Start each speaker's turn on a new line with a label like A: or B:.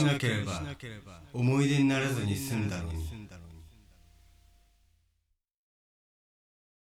A: しなければ。思い出にならずに済んだのに。